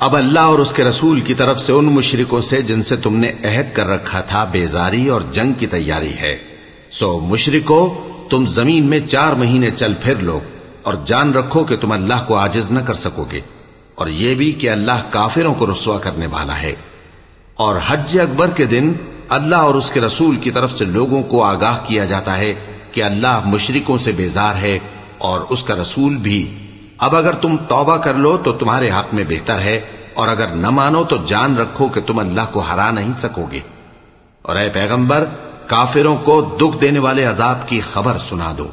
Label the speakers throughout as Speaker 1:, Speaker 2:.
Speaker 1: अब अल्लाह और उसके रसूल की तरफ़ से उन मुशरिकों से जिनसे तुमने अहद कर रखा था बेजारी और जंग की तैयारी है सो मुशरिकों तुम ज़मीन में चार महीने चल फिर लो और जान रखो कि तुम अल्लाह को आजिज न कर सकोगे और यह भी कि अल्लाह काफिरों को रसुआ करने वाला है। और हज अकबर के दिन अल्लाह और उसके रसूल की तरफ़ से लोगों को आगाह किया जाता है कि अल्लाह मुशरकों से बेजार है और उसका रसूल भी। अब अगर तुम तौबा कर लो तो तुम्हारे हक में बेहतर है और अगर न मानो तो जान रखो कि तुम अल्लाह को हरा नहीं सकोगे। और अ पैगंबर काफिरों को दुख देने वाले अजाब की खबर सुना दो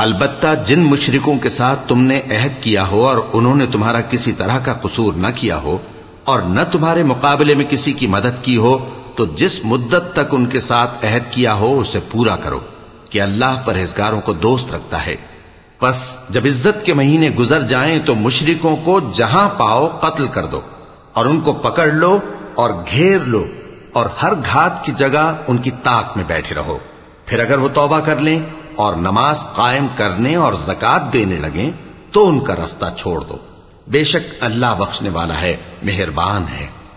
Speaker 1: अलबत्ता जिन मुशरकों के साथ तुमने अहद किया हो और उन्होंने तुम्हारा किसी तरह का कसूर न किया हो और न तुम्हारे मुकाबले में किसी की मदद की हो तो जिस मुद्दत तक उनके साथ अहद किया हो उसे पूरा करो कि अल्लाह परहेजगारों को दोस्त रखता है बस जब इज़्ज़त के महीने गुजर जाएँ तो मुशरिकों को जहाँ पाओ कत्ल कर दो और उनको पकड़ लो और घेर लो और हर घात की जगह उनकी ताक में बैठे रहो। फिर अगर वो तौबा कर लें और नमाज़ कायम करने और जक़ात देने लगें तो उनका रास्ता छोड़ दो। बेशक अल्लाह बख्शने वाला है, मेहरबान है।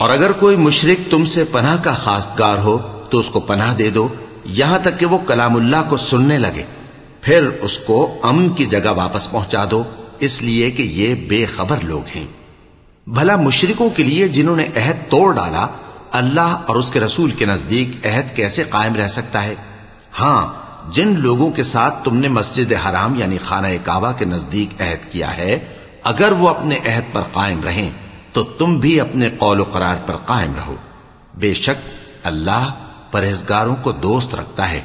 Speaker 1: और अगर कोई मुशरक तुमसे पनाह का खासगार हो तो उसको पनाह दे दो। यहाँ तक कि वो कलामुल्लाह को सुनने लगे। फिर उसको अमन की जगह वापस पहुँचा दो। इसलिए कि ये बेखबर लोग हैं। भला मुशरकों के लिए जिन्होंने अहद तोड़ डाला, अल्लाह और उसके रसूल के नज़दीक अहद कैसे कायम रह सकता है? हाँ जिन लोगों के साथ तुमने मस्जिद हराम यानी खाना काबा के नज़दीक अहद किया है, अगर वो अपने अहद पर कायम रहें तो तुम भी अपने कौल करार पर कायम रहो। बेशक अल्लाह परहेजगारों को दोस्त रखता है।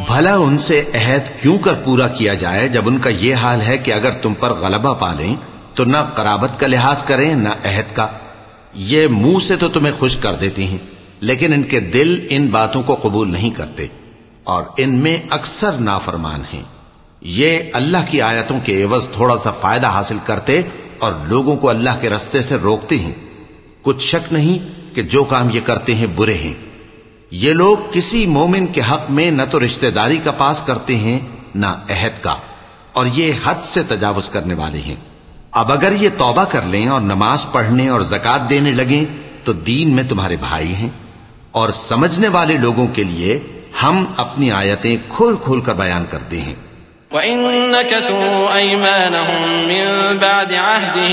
Speaker 1: भला उनसे अहद क्यों कर पूरा किया जाए जब उनका यह हाल है कि अगर तुम पर गलबा पा लें तो ना कराबत का लिहाज करें, ना अहद का। ये मुँह से तो तुम्हें खुश कर देती हैं, लेकिन इनके दिल इन बातों को कबूल नहीं करते, और इनमें अक्सर नाफरमान हैं। ये अल्लाह की आयतों के एवज थोड़ा सा फ़ायदा हासिल करते और लोगों को अल्लाह के रस्ते से रोकते हैं। कुछ शक नहीं कि जो काम ये करते हैं बुरे हैं। ये लोग किसी मोमिन के हक में न तो रिश्तेदारी का पास करते हैं न अहद का और ये हद से तजावुज करने वाले हैं अब अगर ये तौबा कर लें और नमाज पढ़ने और जक़ात देने लगे तो दीन में तुम्हारे भाई हैं और समझने वाले लोगों के लिए हम अपनी आयतें खोल खोल कर बयान करते हैं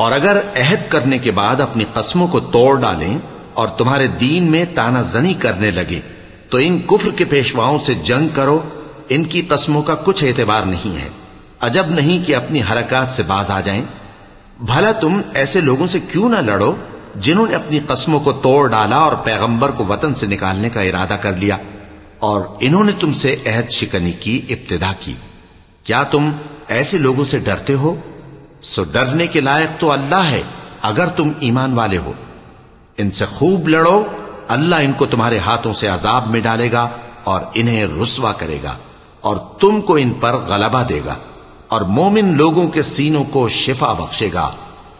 Speaker 1: और अगर अहद करने के बाद अपनी कस्मों को तोड़ डालें और तुम्हारे दीन में ताना जनी करने लगे तो इन कुफर के पेशवाओं से जंग करो, इनकी कस्मों का कुछ एतबार नहीं है। अजब नहीं कि अपनी हरकत से बाज आ जाएँ। भला तुम ऐसे लोगों से क्यों ना लड़ो, जिन्होंने अपनी कस्मों को तोड़ डाला और पैगंबर को वतन से निकालने का इरादा कर लिया, और इन्होंने तुमसे अहद शिकनी की, इब्तदा की। क्या तुम ऐसे लोगों से डरते हो? सो डरने के लायक तो अल्लाह है, अगर तुम ईमान वाले हो। इनसे खूब लड़ो अल्लाह इनको तुम्हारे हाथों से अजाब में डालेगा और इन्हें रुसवा करेगा और तुमको इन पर गलबा देगा और मोमिन लोगों के सीनों को शिफा बख्शेगा।